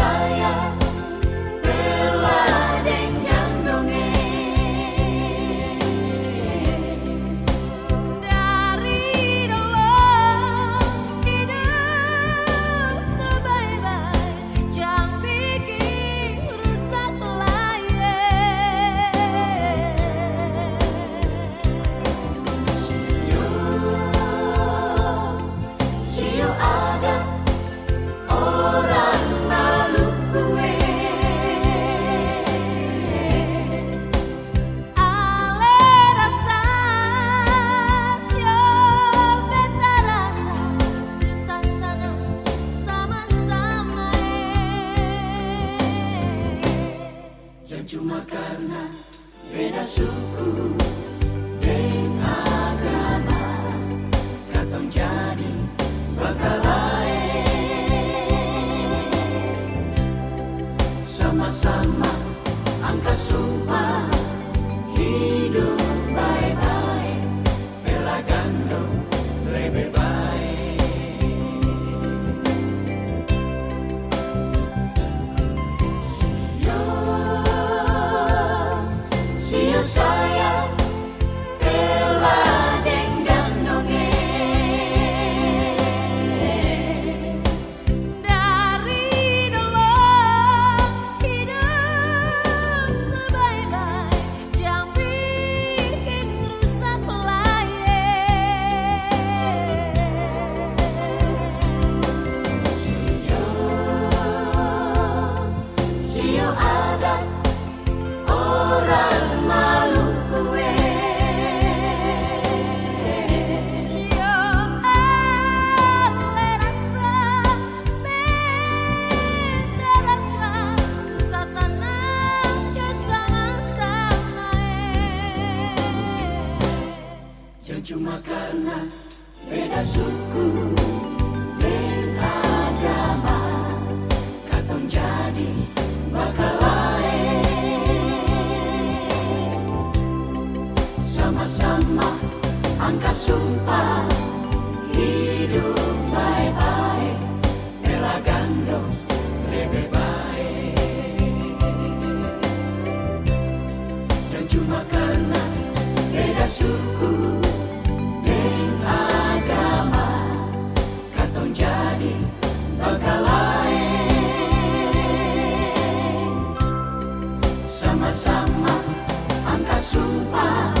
saia pela hidup baik-baik, gandum lebih baik. Cuma karena beda suku. Sama angka, sumpah.